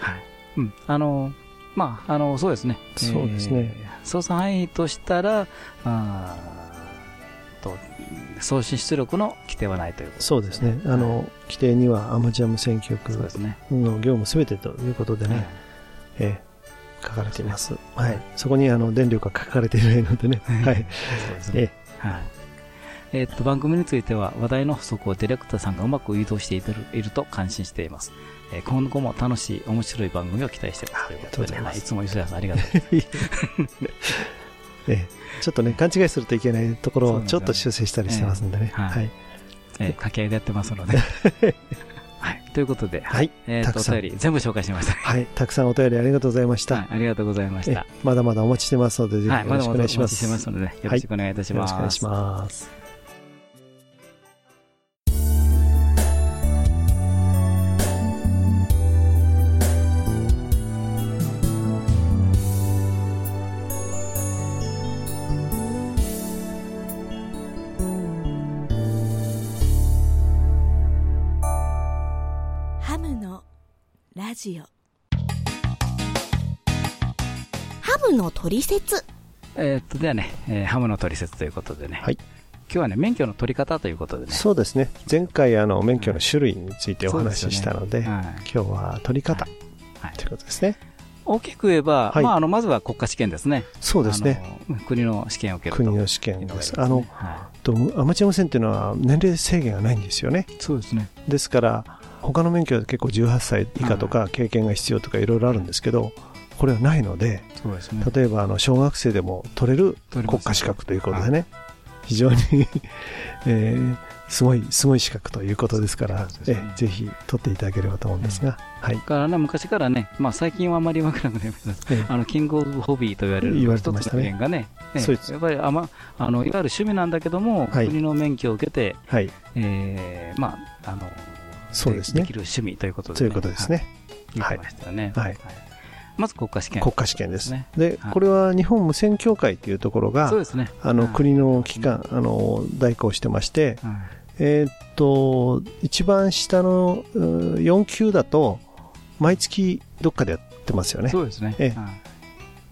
はい。うん。あの、まあ、あの、そうですね。そうですね。操作範囲としたら、あと、送信出力の規定はないということそうですね。あの、規定にはアマチュア無線局の業務すべてということでね、え書かれています。はい。そこにあの電力が書かれていないのでね。はい。そうですね。はい。えっと、番組については話題の補足をディレクターさんがうまく誘導していると感心しています。えー、今後も楽しい、面白い番組を期待していますということで、ね、い、つも磯谷さんありがとうございます。えー、ちょっとね、勘違いするといけないところをちょっと修正したりしてますんでね。はい。えー、掛け合いでやってますので。はい。ということで、はい。えっ、と、お便り全部紹介しました。はい。たくさんお便りありがとうございました。はい、ありがとうございました。まだまだお待ちしてますので、ぜひよろしくお願いします。はい、まだまだお待ちしてますので、よろしくお願いいたします。よろしくお願いします。ジオ。ハムの取説えー、っとではね、えー、ハムの取説ということでね、はい、今日はね免許の取り方ということでね。そうですね。前回あの免許の種類についてお話ししたので、ねはい、今日は取り方、はい、ということですね。大きく言えば、はい、まあ、あのまずは国家試験ですね。そうですね。国の試験を受ける国の試験です。あの、はい、とアマチュア無線っていうのは年齢制限がないんですよね。そうですね。ですから、他の免許は結構18歳以下とか経験が必要とかいろいろあるんですけど、これはないので、ね、例えばあの小学生でも取れる国家資格ということでね、非常に えー、すごい、すごい資格ということですから、えぜひ取っていただければと思うんですが。はい。からね、昔からね、まあ最近はあまり分からなくなりました。あの、キングオブホビーと言われる言われてましたね。がね、そうですやっぱりあ、ま、あの、いわゆる趣味なんだけども、国の免許を受けて、はい。えー、まあ、あの、そうですね。できる趣味ということで、ね。ということですね。はい。ましたね。はい。まず国家試験、国家試験です。で、これは日本無線協会というところが、そうですね。あの、国の機関、あの、代行してまして、えっと、一番下の4級だと、毎月どっかでやってますよね。そうですね。え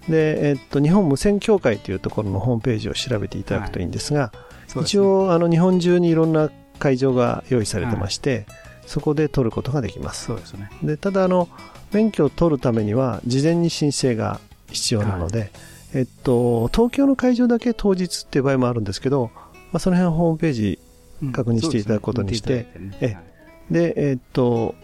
で、えっと、日本無線協会というところのホームページを調べていただくといいんですが、一応、あの、日本中にいろんな会場が用意されてまして、そこで取ることができます。そうですね。で、ただあの、免許を取るためには、事前に申請が必要なので、はい、えっと、東京の会場だけ当日っていう場合もあるんですけど、まあ、その辺はホームページ確認していただくことにして、うんねね、え、で、えっと、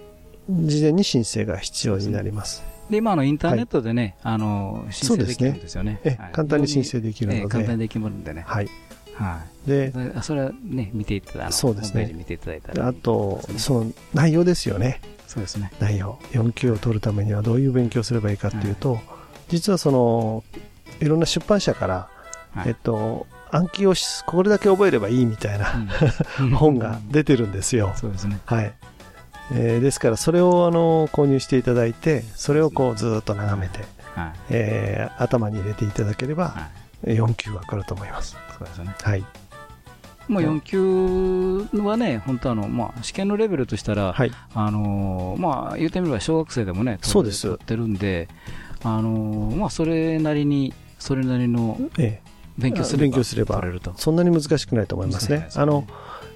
事前に申請が必要になります。で、今のインターネットでね、はい、あの、申請できるんですよね。え、はい、簡単に申請できるので。簡単にできるんでね。はい。はい、でそれはね見ていただそうですね。見ていただいたら。あとその内容ですよね。そうですね。内容。4級を取るためにはどういう勉強すればいいかっていうと、はい、実はそのいろんな出版社から、はい、えっと暗記をしこれだけ覚えればいいみたいな、うん、本が出てるんですよ。そうですね。はい。えー、ですからそれをあの購入していただいてそれをこうずっと眺めて、はい、えー、頭に入れていただければ、はい、4級は来ると思います。そうですね。はい。もう4級はね、本当あの、まあ、試験のレベルとしたら、はい、あのまあ、言ってみれば小学生でもね、そうです取ってるんで、あのまあ、それなりに、それなりの勉強すれば、勉強すればそんなに難しくないと思いますね。すねあの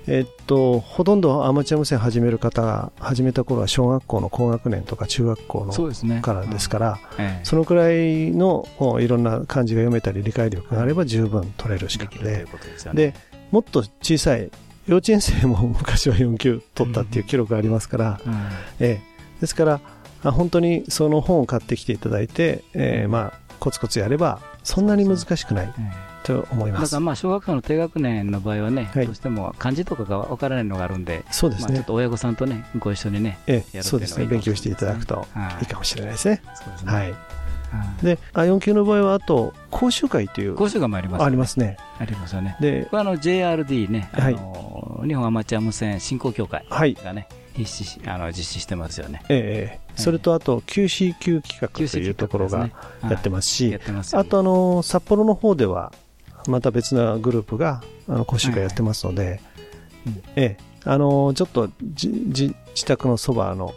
えっと、ほとんどアマチュア無線始める方、始めた頃は小学校の高学年とか中学校のからですから、そ、ねうんそのくらいのいろんな漢字が読めたり理解力があれば十分取れる資格で、で、もっと小さい幼稚園生も昔は4級取ったっていう記録がありますから、うん、えー、ですから本当にその本を買ってきていただいて、えー、まあコツコツやればそんなに難しくない。と思います。だからまあ小学校の低学年の場合はね、はい、どうしても漢字とかが分からないのがあるんで、そうですね、ちょっと親御さんとね、ご一緒にね、ええ、そうですね、勉強していただくといいかもしれないですね。そうですね。はい。で、4級の場合は、あと、講習会という。講習会もあります、ね、ありますね。ありますよね。で、これあの、JRD ね、あの、はい、日本アマチュア無線振興協会がね、実施しあの実施してますよね。ええそれとあと QCQ 企画というところがやってますし、あとあの札幌の方ではまた別なグループが、あの、講習会やってますので、ええ、あの、ちょっとじ、じ、自宅のそばの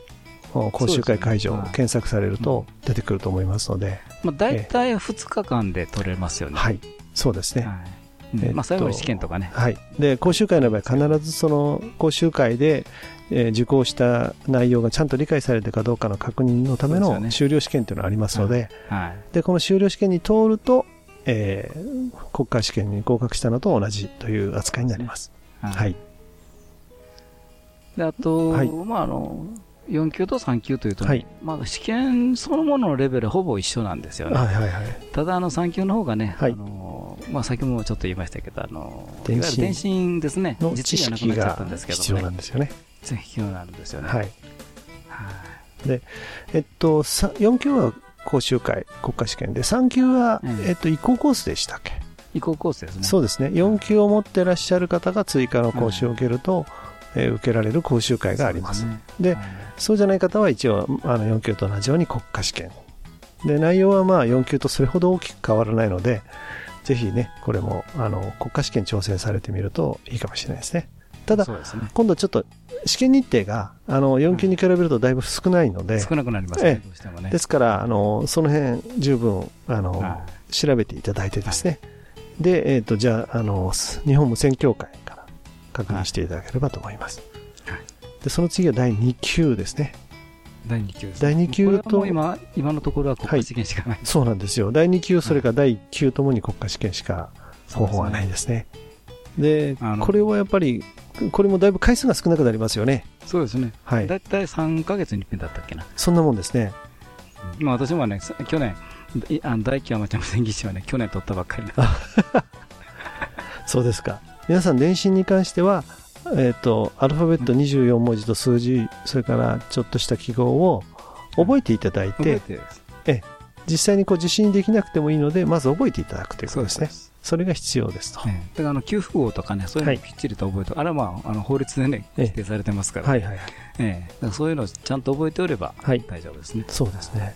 講習会会場を検索されると出てくると思いますので。まあ、大体2日間で取れますよね。はい。そうですね。はいえまあ、最後の試験とかね。はい。で、講習会の場合、必ずその講習会で、えー、受講した内容がちゃんと理解されてるかどうかの確認のための修了試験というのがありますので、はい、で、この修了試験に通ると、えー、国家試験に合格したのと同じという扱いになります。はい、はい。で、あと、はい、まあ、あの、4級と3級というと、ね、はい、まあ、試験そのもののレベルほぼ一緒なんですよね。はいはいはい、ただ、あの、3級の方がね、はい、あの、まあ、先もちょっと言いましたけど、あの、電信電信ですね。の知識が必要なんですよね。必要なんですよね。はい。はい。で、えっと、4級は講習会、国家試験で、3級は、えっと、移行コースでしたっけ？移行コースですね。そうですね。4級を持ってらっしゃる方が追加の講習を受けると、えー、受けられる講習会があります。で、ね、そうじゃない方は一応、あの4級と同じように国家試験。で、内容はまあ4級とそれほど大きく変わらないので、ぜひね、これも、あの、国家試験挑戦されてみるといいかもしれないですね。ただ、ね、今度ちょっと試験日程があの4級に比べるとだいぶ少ないので、少なくなりますね、どうしてもね。ですからあの、その辺十分あの、はい、調べていただいてですね、はい、で、えっ、ー、とじゃああの、日本無線協会から確認していただければと思います。はい、でその次は第2級ですね。第2級です、ね、第2級と今今のところは国家試験しかない、そうなんですよ。第2級それから第1級ともに国家試験しか方法はないですね。でこれはやっぱりこれもだいぶ回数が少なくなりますよね。そうですね。はい。だいたい3か月に一遍だったっけな。そんなもんですね。まあ私もね、去年、あの大気アマチュア無線技師はね、去年取ったばっかり そうですか。皆さん、電信に関しては、えっ、ー、と、アルファベット24文字と数字、それからちょっとした記号を覚えていただいて、え実際にこう受信できなくてもいいので、まず覚えていただくということですね。それが必要ですと。だからあの給付号とかね、そういうのきっちりと覚えて、はい、あれはまああの法律でね、規定されてますから、はいはいはいええ、そういうのをちゃんと覚えておれば大丈夫ですね。そうですね。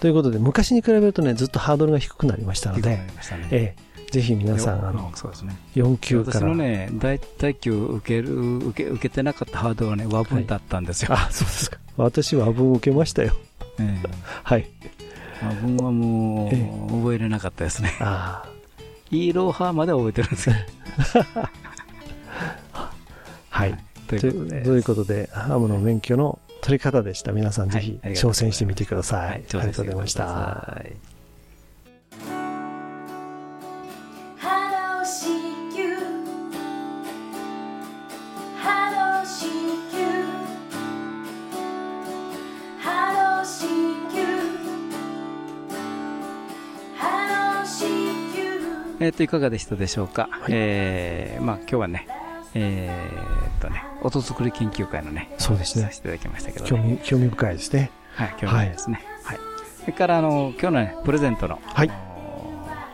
ということで、昔に比べるとね、ずっとハードルが低くなりましたので、ねええ、ぜひ皆さん、あの、そうですね、4級から。私のね、大体級受ける、受け、受けてなかったハードルはね、和文だったんですよ。はい、あ、そうですか。私和文受けましたよ。ええ、はい。和文はもう、覚えれなかったですね。ああ。イーローハーまで覚えてるんですよ。はい。ということで、ハムの免許の取り方でした。皆さんぜひ挑戦してみてください。はい、ありがとうございました。えっ、ー、と、いかがでしたでしょうか？はい、えー、まあ今日はね、えー、っとね、音作り研究会のね、そうですね。させていただきましたけど、ね、興味、興味深いですね。はい、興味深いですね。はい。それから、あの、今日のね、プレゼントの、はい。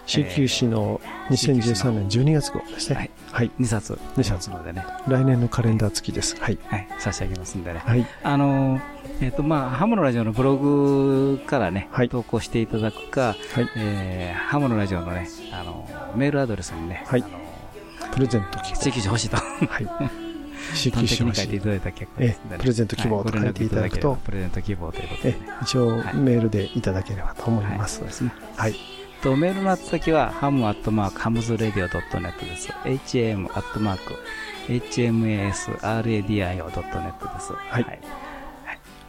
CQC の2013年12月号ですね。はい。はい、2冊。2冊のでね。来年のカレンダー付きです。はい。はい。差し上げますんでね。はい。あのえっ、ー、と、まあ、ハムのラジオのブログからね、はい、投稿していただくか、はい、えー、ハムのラジオのね、あの、メールアドレスにね、はい、プレゼント希望。席欲しいと。はい。色紙に書いていただいた結果ですね。プレゼント希望と書いていただくと、プレゼント希望ということで、一応メールでいただければと思います。そうですね。はい。と、メールの宛先は、ハムアットマーク、ハムズレディオドットネットです。ham アットマーク、hmasradio.net です。はい。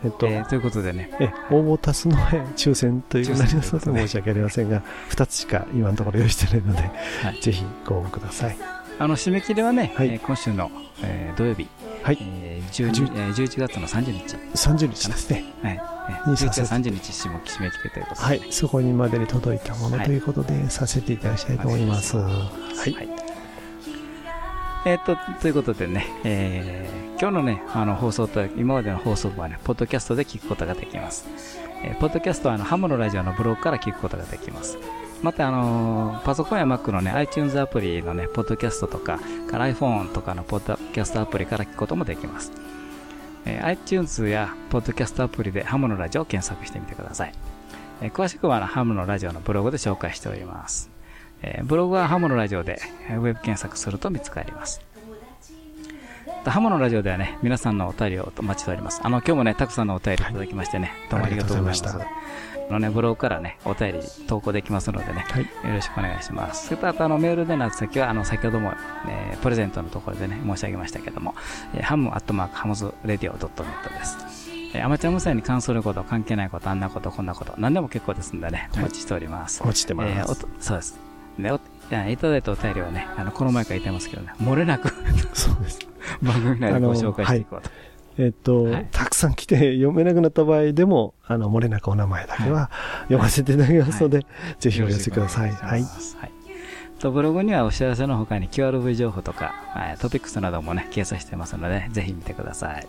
えっと、えー、ということでね。え、応募多数の抽選というなりますので申し訳ありませんが、2つしか今のところ用意してないので、はい、ぜひご応募ください。あの、締め切りはね、はい、えー、今週の、えー、土曜日、はい、えー、11, 11月の30日。30日ですね。はい。11月30日締め切りということで、はい、そこにまでに届いたものということで、させていただきたいと思います。はい。はいえっ、と、ということでね、えー、今日のね、あの放送と、今までの放送はね、ポッドキャストで聞くことができます。えー、ポッドキャストはあのハムのラジオのブログから聞くことができます。また、あのー、パソコンや Mac のね、iTunes アプリのね、ポッドキャストとか、から iPhone とかのポッドキャストアプリから聞くこともできます。えー、iTunes やポッドキャストアプリでハムのラジオを検索してみてください。えー、詳しくはハムのラジオのブログで紹介しております。えー、ブログはハモのラジオでウェブ検索すると見つかります。ハモのラジオではね、皆さんのお便りをお待ちしております。あの、今日もね、たくさんのお便りいただきましてね、どうもありがとうございました。のね、ブログからね、お便り投稿できますのでね、はい、よろしくお願いします。それとあとあのメールでの先は、あの、先ほども、えー、プレゼントのところでね、申し上げましたけども、えー、ハムアットマークハムズレディオドットネットです。えー、アマチュア無線に関すること、関係ないこと、あんなこと、こんなこと、何でも結構ですんでね、お待ちしております。お待ちしてます。えー、そうです。ね、おいただいたお便りはね、あの、この前から言ってますけどね、漏れなく そうです。番組内でご紹介していこうと。えっと、はい、たくさん来て読めなくなった場合でも、あの、漏れなくお名前だけは読ませていただきますので、はい、ぜひお寄せください。はい。はい。と、ブログにはお知らせの他に QRV 情報とか、トピックスなどもね、掲載してますので、ぜひ見てください。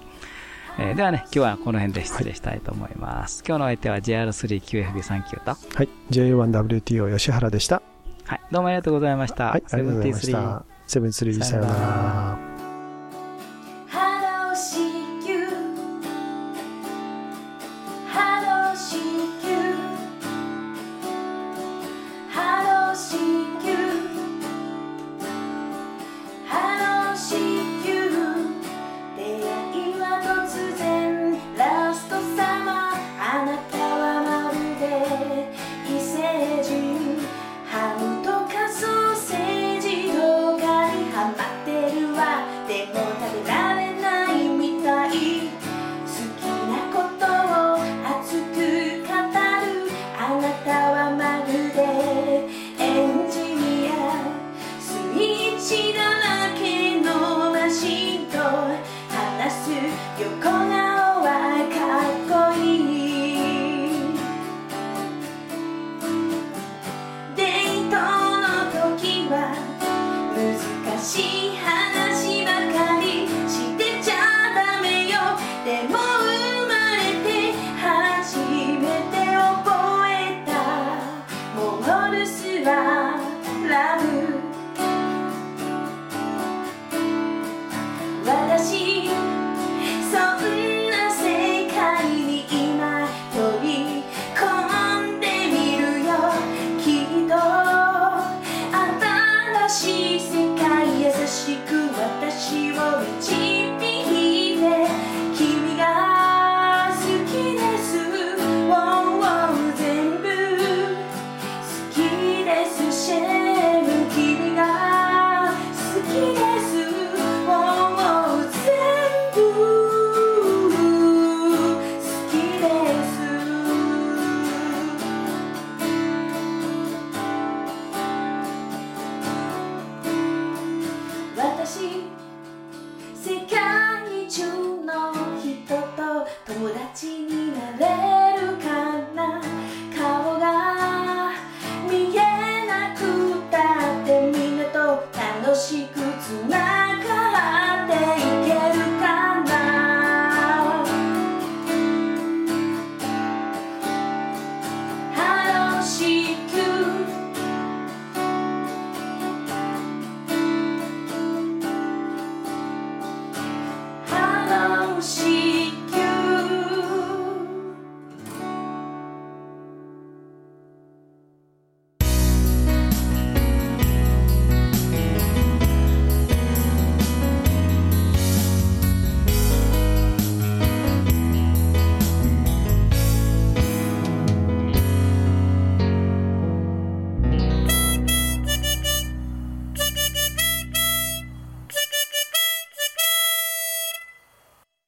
えー、ではね、今日はこの辺で失礼したいと思います。はい、今日の相手は JR3QFB39 と、はい、J1WTO 吉原でした。はい、どうもありがとうございました。はい、ありがとうございました。セブンスリーさよなら。